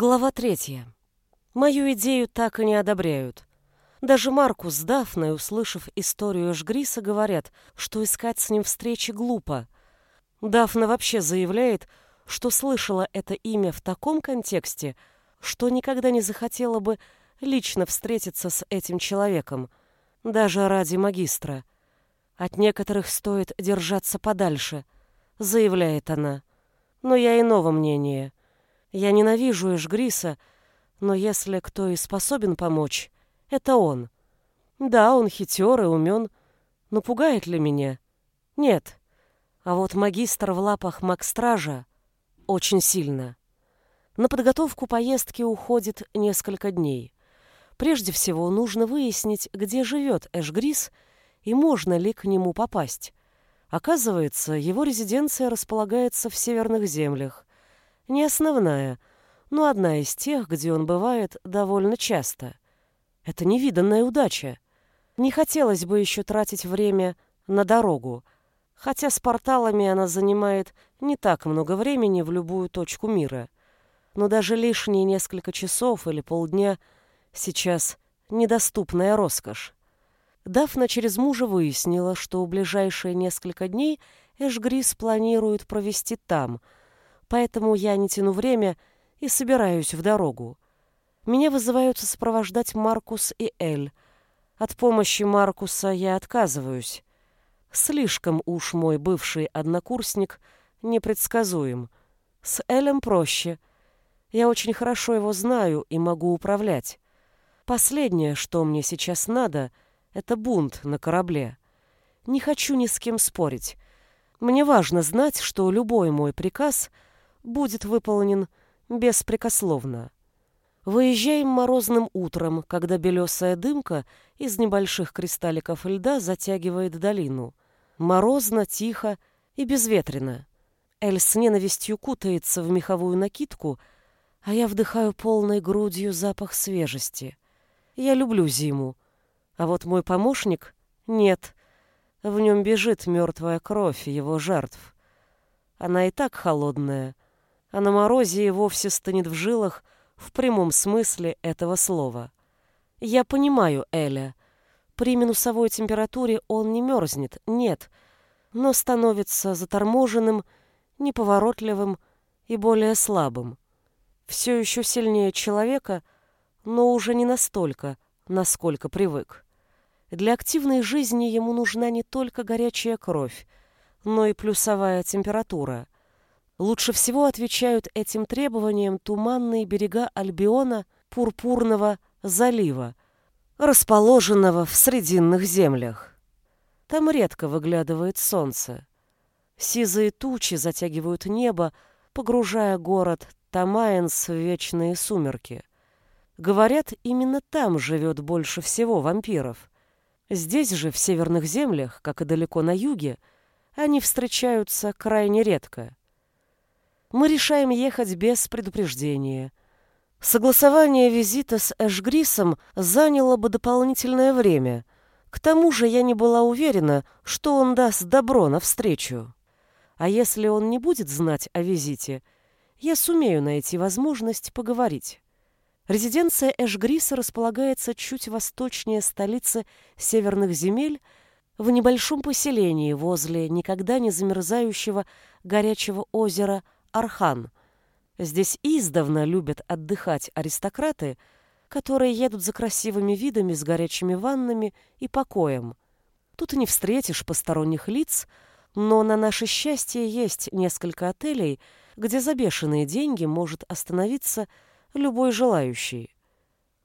Глава третья. Мою идею так и не одобряют. Даже Маркус с Дафной, услышав историю Эшгриса, говорят, что искать с ним встречи глупо. Дафна вообще заявляет, что слышала это имя в таком контексте, что никогда не захотела бы лично встретиться с этим человеком, даже ради магистра. От некоторых стоит держаться подальше, заявляет она. Но я иного мнения. Я ненавижу Эшгриса, но если кто и способен помочь, это он. Да, он хитер и умен, но пугает ли меня? Нет. А вот магистр в лапах Макстража очень сильно. На подготовку поездки уходит несколько дней. Прежде всего, нужно выяснить, где живет Эшгрис и можно ли к нему попасть. Оказывается, его резиденция располагается в северных землях. Не основная, но одна из тех, где он бывает довольно часто. Это невиданная удача. Не хотелось бы еще тратить время на дорогу, хотя с порталами она занимает не так много времени в любую точку мира. Но даже лишние несколько часов или полдня сейчас недоступная роскошь. Дафна через мужа выяснила, что в ближайшие несколько дней Эшгрис планирует провести там – поэтому я не тяну время и собираюсь в дорогу. Меня вызываются сопровождать Маркус и Эль. От помощи Маркуса я отказываюсь. Слишком уж мой бывший однокурсник непредсказуем. С Элем проще. Я очень хорошо его знаю и могу управлять. Последнее, что мне сейчас надо, это бунт на корабле. Не хочу ни с кем спорить. Мне важно знать, что любой мой приказ — будет выполнен беспрекословно. Выезжаем морозным утром, когда белесая дымка из небольших кристалликов льда затягивает долину. Морозно, тихо и безветренно. Эль с ненавистью кутается в меховую накидку, а я вдыхаю полной грудью запах свежести. Я люблю зиму, а вот мой помощник — нет. В нем бежит мертвая кровь его жертв. Она и так холодная, а на морозе и вовсе стынет в жилах в прямом смысле этого слова. Я понимаю Эля. При минусовой температуре он не мерзнет, нет, но становится заторможенным, неповоротливым и более слабым. Все еще сильнее человека, но уже не настолько, насколько привык. Для активной жизни ему нужна не только горячая кровь, но и плюсовая температура. Лучше всего отвечают этим требованиям туманные берега Альбиона Пурпурного залива, расположенного в Срединных землях. Там редко выглядывает солнце. Сизые тучи затягивают небо, погружая город Тамаенс в вечные сумерки. Говорят, именно там живет больше всего вампиров. Здесь же, в северных землях, как и далеко на юге, они встречаются крайне редко мы решаем ехать без предупреждения. Согласование визита с Эшгрисом заняло бы дополнительное время. К тому же я не была уверена, что он даст добро навстречу. А если он не будет знать о визите, я сумею найти возможность поговорить. Резиденция Эшгриса располагается чуть восточнее столицы северных земель, в небольшом поселении возле никогда не замерзающего горячего озера Архан. Здесь издавна любят отдыхать аристократы, которые едут за красивыми видами с горячими ваннами и покоем. Тут не встретишь посторонних лиц, но на наше счастье есть несколько отелей, где за бешеные деньги может остановиться любой желающий.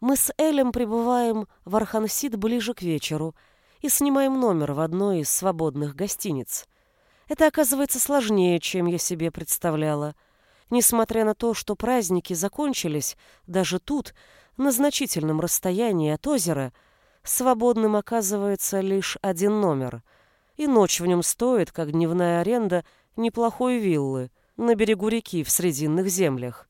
Мы с Элем прибываем в Архансид ближе к вечеру и снимаем номер в одной из свободных гостиниц. Это оказывается сложнее, чем я себе представляла. Несмотря на то, что праздники закончились, даже тут, на значительном расстоянии от озера, свободным оказывается лишь один номер. И ночь в нем стоит, как дневная аренда неплохой виллы на берегу реки в Срединных землях.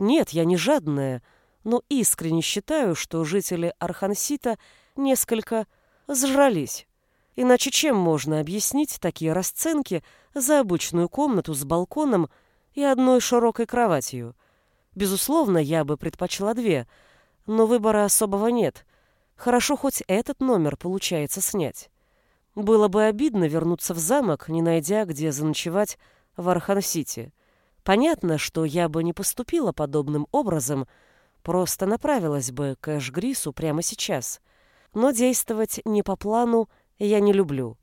Нет, я не жадная, но искренне считаю, что жители Архансита несколько сжрались. Иначе чем можно объяснить такие расценки за обычную комнату с балконом и одной широкой кроватью? Безусловно, я бы предпочла две, но выбора особого нет. Хорошо, хоть этот номер получается снять. Было бы обидно вернуться в замок, не найдя, где заночевать в Архан-Сити. Понятно, что я бы не поступила подобным образом, просто направилась бы к Эшгрису прямо сейчас. Но действовать не по плану я не люблю.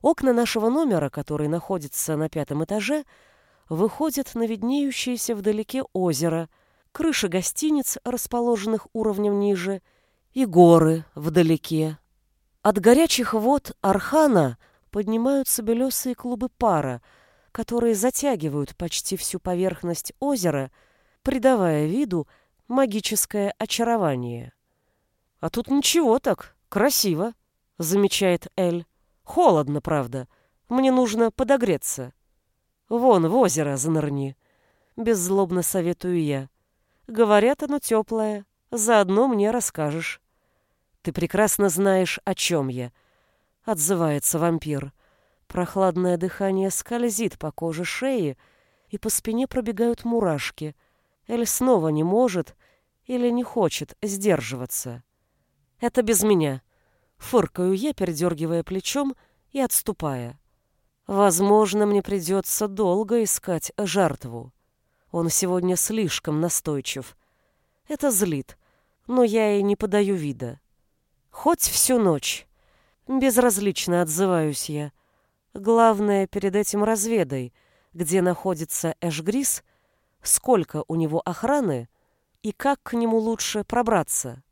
Окна нашего номера, который находится на пятом этаже, выходят на виднеющееся вдалеке озеро, крыши гостиниц, расположенных уровнем ниже, и горы вдалеке. От горячих вод Архана поднимаются белесые клубы пара, которые затягивают почти всю поверхность озера, придавая виду магическое очарование. «А тут ничего так, красиво», — замечает Эль. «Холодно, правда. Мне нужно подогреться». «Вон, в озеро занырни», — беззлобно советую я. «Говорят, оно теплое. Заодно мне расскажешь». «Ты прекрасно знаешь, о чем я», — отзывается вампир. Прохладное дыхание скользит по коже шеи, и по спине пробегают мурашки. Эль снова не может или не хочет сдерживаться. «Это без меня», — фыркаю я, передергивая плечом и отступая. «Возможно, мне придется долго искать жертву. Он сегодня слишком настойчив. Это злит, но я и не подаю вида. Хоть всю ночь. Безразлично отзываюсь я. Главное, перед этим разведай, где находится Эшгрис, сколько у него охраны и как к нему лучше пробраться.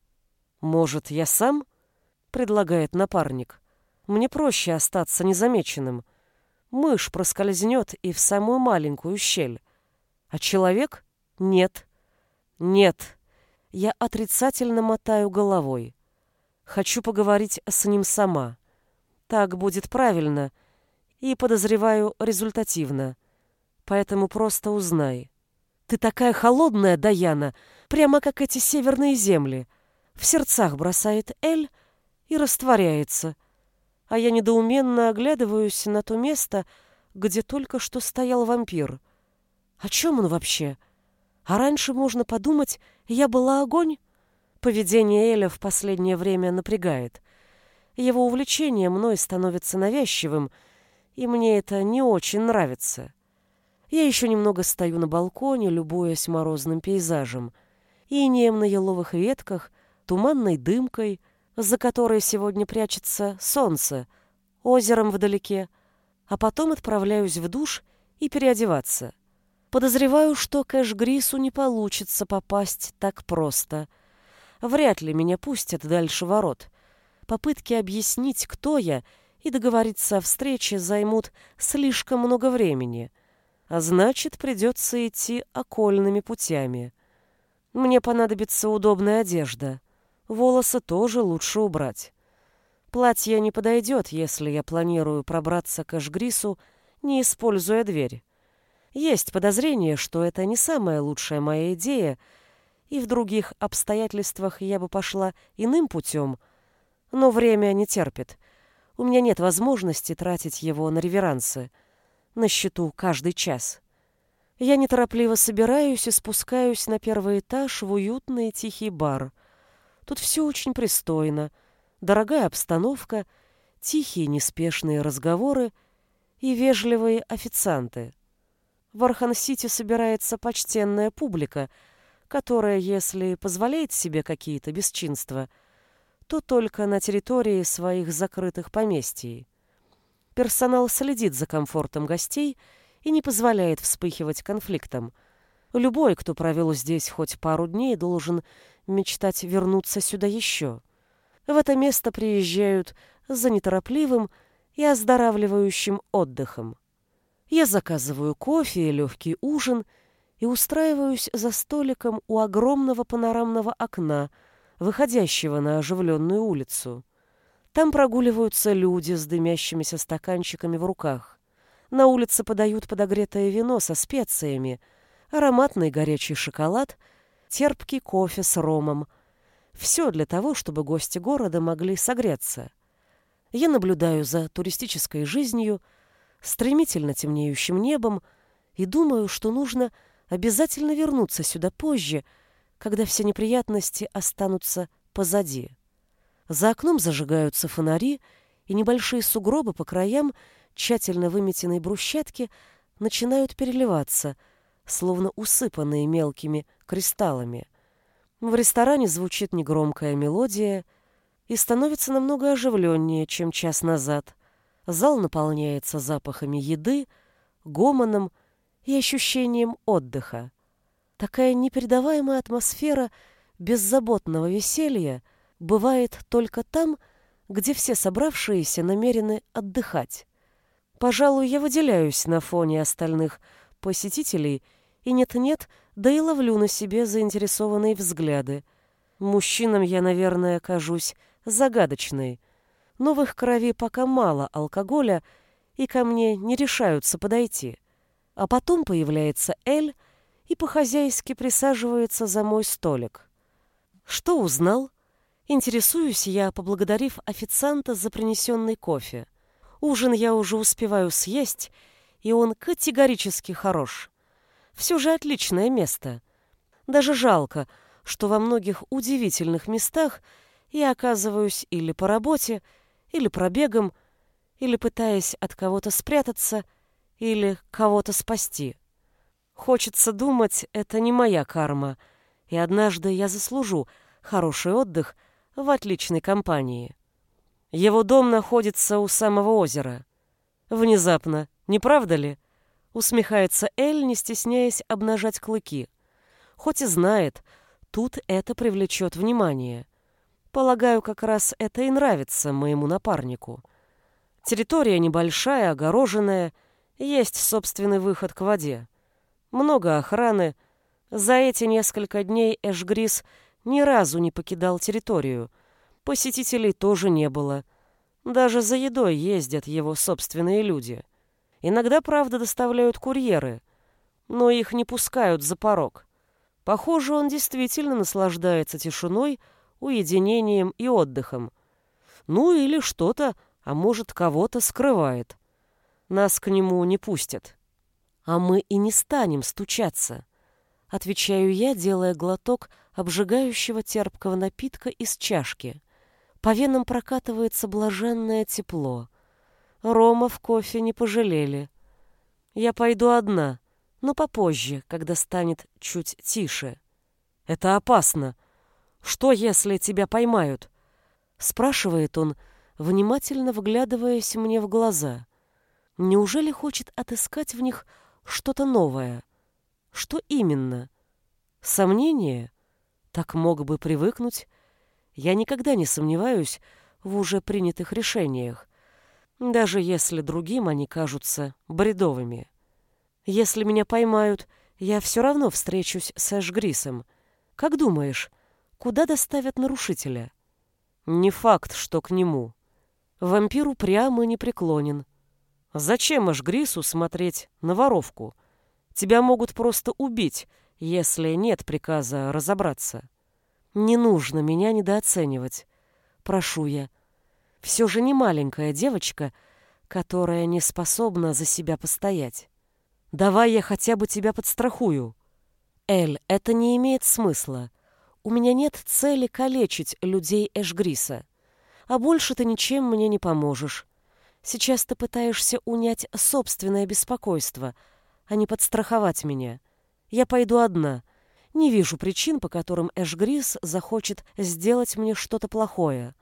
Может, я сам? Предлагает напарник. Мне проще остаться незамеченным. Мышь проскользнет и в самую маленькую щель. А человек? Нет. Нет. Я отрицательно мотаю головой. Хочу поговорить с ним сама. Так будет правильно и, подозреваю, результативно. Поэтому просто узнай. Ты такая холодная, Даяна, прямо как эти северные земли. В сердцах бросает Эль и растворяется. А я недоуменно оглядываюсь на то место, где только что стоял вампир. О чем он вообще? А раньше, можно подумать, я была огонь? Поведение Эля в последнее время напрягает. Его увлечение мной становится навязчивым, и мне это не очень нравится. Я еще немного стою на балконе, любуясь морозным пейзажем. Инеем на еловых ветках, туманной дымкой, за которой сегодня прячется солнце, озером вдалеке, а потом отправляюсь в душ и переодеваться. Подозреваю, что Кэш Грису не получится попасть так просто — Вряд ли меня пустят дальше ворот. Попытки объяснить, кто я, и договориться о встрече займут слишком много времени. А значит, придется идти окольными путями. Мне понадобится удобная одежда. Волосы тоже лучше убрать. Платье не подойдет, если я планирую пробраться к Эшгрису, не используя дверь. Есть подозрение, что это не самая лучшая моя идея — и в других обстоятельствах я бы пошла иным путем, но время не терпит. У меня нет возможности тратить его на реверансы. На счету каждый час. Я неторопливо собираюсь и спускаюсь на первый этаж в уютный тихий бар. Тут все очень пристойно. Дорогая обстановка, тихие неспешные разговоры и вежливые официанты. В Архан-Сити собирается почтенная публика — которая, если позволяет себе какие-то бесчинства, то только на территории своих закрытых поместий. Персонал следит за комфортом гостей и не позволяет вспыхивать конфликтам. Любой, кто провел здесь хоть пару дней, должен мечтать вернуться сюда еще. В это место приезжают за неторопливым и оздоравливающим отдыхом. Я заказываю кофе и легкий ужин – и устраиваюсь за столиком у огромного панорамного окна, выходящего на оживленную улицу. Там прогуливаются люди с дымящимися стаканчиками в руках. На улице подают подогретое вино со специями, ароматный горячий шоколад, терпкий кофе с ромом. Все для того, чтобы гости города могли согреться. Я наблюдаю за туристической жизнью, стремительно темнеющим небом и думаю, что нужно обязательно вернуться сюда позже, когда все неприятности останутся позади. За окном зажигаются фонари, и небольшие сугробы по краям тщательно выметенной брусчатки начинают переливаться, словно усыпанные мелкими кристаллами. В ресторане звучит негромкая мелодия и становится намного оживленнее, чем час назад. Зал наполняется запахами еды, гомоном и ощущением отдыха. Такая непередаваемая атмосфера беззаботного веселья бывает только там, где все собравшиеся намерены отдыхать. Пожалуй, я выделяюсь на фоне остальных посетителей и нет-нет, да и ловлю на себе заинтересованные взгляды. Мужчинам я, наверное, кажусь загадочной, но в их крови пока мало алкоголя, и ко мне не решаются подойти. А потом появляется Эль и по-хозяйски присаживается за мой столик. Что узнал? Интересуюсь я, поблагодарив официанта за принесенный кофе. Ужин я уже успеваю съесть, и он категорически хорош. Все же отличное место. Даже жалко, что во многих удивительных местах я оказываюсь или по работе, или пробегом, или пытаясь от кого-то спрятаться, или кого-то спасти. Хочется думать, это не моя карма, и однажды я заслужу хороший отдых в отличной компании. Его дом находится у самого озера. Внезапно, не правда ли? Усмехается Эль, не стесняясь обнажать клыки. Хоть и знает, тут это привлечет внимание. Полагаю, как раз это и нравится моему напарнику. Территория небольшая, огороженная, есть собственный выход к воде. Много охраны. За эти несколько дней Эшгрис ни разу не покидал территорию. Посетителей тоже не было. Даже за едой ездят его собственные люди. Иногда, правда, доставляют курьеры, но их не пускают за порог. Похоже, он действительно наслаждается тишиной, уединением и отдыхом. Ну или что-то, а может, кого-то скрывает. Нас к нему не пустят. А мы и не станем стучаться. Отвечаю я, делая глоток обжигающего терпкого напитка из чашки. По венам прокатывается блаженное тепло. Рома в кофе не пожалели. Я пойду одна, но попозже, когда станет чуть тише. Это опасно. Что, если тебя поймают? Спрашивает он, внимательно вглядываясь мне в глаза. Неужели хочет отыскать в них что-то новое? Что именно? Сомнение? Так мог бы привыкнуть. Я никогда не сомневаюсь в уже принятых решениях даже если другим они кажутся бредовыми. Если меня поймают, я все равно встречусь с Эшгрисом. Как думаешь, куда доставят нарушителя? Не факт, что к нему. Вампир упрямо не преклонен. Зачем Эшгрису смотреть на воровку? Тебя могут просто убить, если нет приказа разобраться. Не нужно меня недооценивать. Прошу я, все же не маленькая девочка, которая не способна за себя постоять. Давай я хотя бы тебя подстрахую. Эль, это не имеет смысла. У меня нет цели калечить людей Эшгриса. А больше ты ничем мне не поможешь. Сейчас ты пытаешься унять собственное беспокойство, а не подстраховать меня. Я пойду одна. Не вижу причин, по которым Эшгрис захочет сделать мне что-то плохое.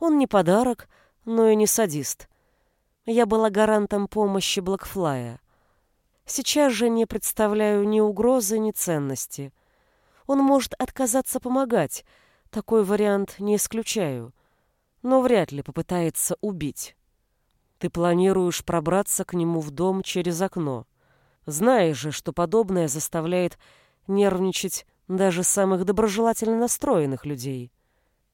Он не подарок, но и не садист. Я была гарантом помощи Блэкфлая. Сейчас же не представляю ни угрозы, ни ценности. Он может отказаться помогать, такой вариант не исключаю, но вряд ли попытается убить. Ты планируешь пробраться к нему в дом через окно. Знаешь же, что подобное заставляет нервничать даже самых доброжелательно настроенных людей.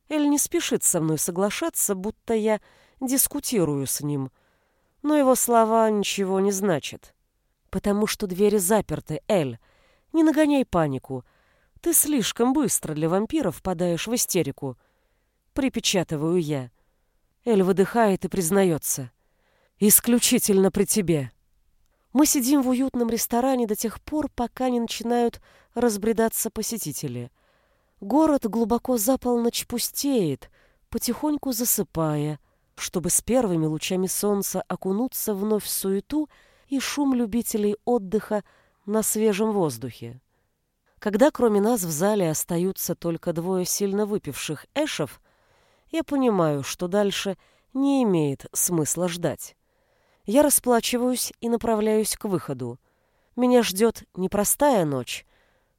Эль не спешит со мной соглашаться, будто я дискутирую с ним. Но его слова ничего не значат. Потому что двери заперты, Эль. Не нагоняй панику. Ты слишком быстро для вампиров впадаешь в истерику. Припечатываю я. Эль выдыхает и признается. Исключительно при тебе. Мы сидим в уютном ресторане до тех пор, пока не начинают разбредаться посетители. Город глубоко за полночь пустеет, потихоньку засыпая, чтобы с первыми лучами солнца окунуться вновь в суету и шум любителей отдыха на свежем воздухе. Когда кроме нас в зале остаются только двое сильно выпивших эшев, я понимаю, что дальше не имеет смысла ждать. Я расплачиваюсь и направляюсь к выходу. Меня ждет непростая ночь,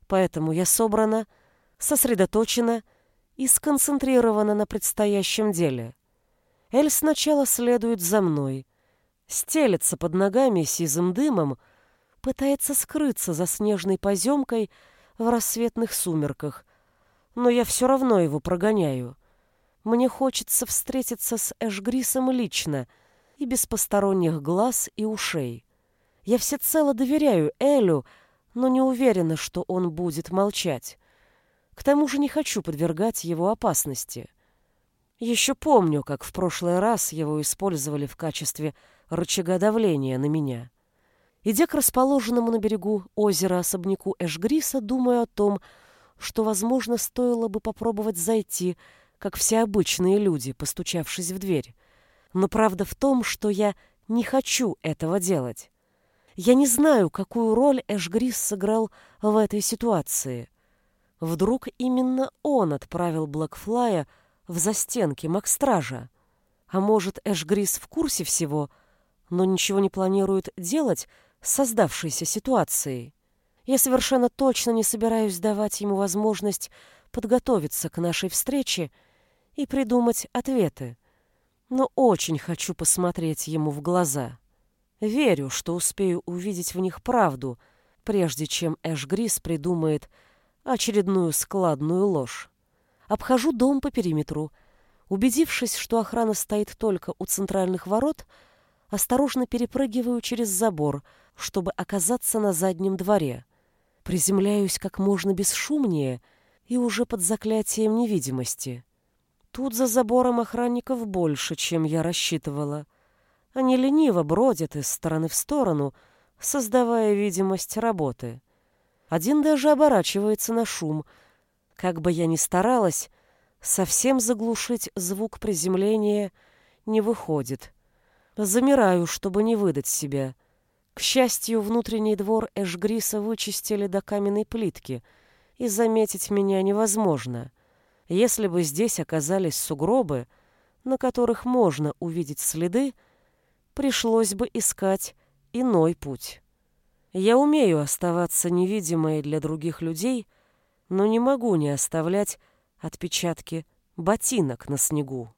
поэтому я собрана, сосредоточена и сконцентрирована на предстоящем деле. Эль сначала следует за мной, стелется под ногами сизым дымом, пытается скрыться за снежной поземкой в рассветных сумерках, но я все равно его прогоняю. Мне хочется встретиться с Эшгрисом лично — и без посторонних глаз и ушей. Я всецело доверяю Элю, но не уверена, что он будет молчать. К тому же не хочу подвергать его опасности. Еще помню, как в прошлый раз его использовали в качестве рычага давления на меня. Идя к расположенному на берегу озера особняку Эшгриса, думаю о том, что, возможно, стоило бы попробовать зайти, как все обычные люди, постучавшись в дверь. Но правда в том, что я не хочу этого делать. Я не знаю, какую роль Эшгрис сыграл в этой ситуации. Вдруг именно он отправил Блэкфлая в застенки Макстража. А может, Эшгрис в курсе всего, но ничего не планирует делать с создавшейся ситуацией. Я совершенно точно не собираюсь давать ему возможность подготовиться к нашей встрече и придумать ответы но очень хочу посмотреть ему в глаза. Верю, что успею увидеть в них правду, прежде чем Эш Грис придумает очередную складную ложь. Обхожу дом по периметру. Убедившись, что охрана стоит только у центральных ворот, осторожно перепрыгиваю через забор, чтобы оказаться на заднем дворе. Приземляюсь как можно бесшумнее и уже под заклятием невидимости. Тут за забором охранников больше, чем я рассчитывала. Они лениво бродят из стороны в сторону, создавая видимость работы. Один даже оборачивается на шум. Как бы я ни старалась, совсем заглушить звук приземления не выходит. Замираю, чтобы не выдать себя. К счастью, внутренний двор Эшгриса вычистили до каменной плитки, и заметить меня невозможно. Если бы здесь оказались сугробы, на которых можно увидеть следы, пришлось бы искать иной путь. Я умею оставаться невидимой для других людей, но не могу не оставлять отпечатки ботинок на снегу.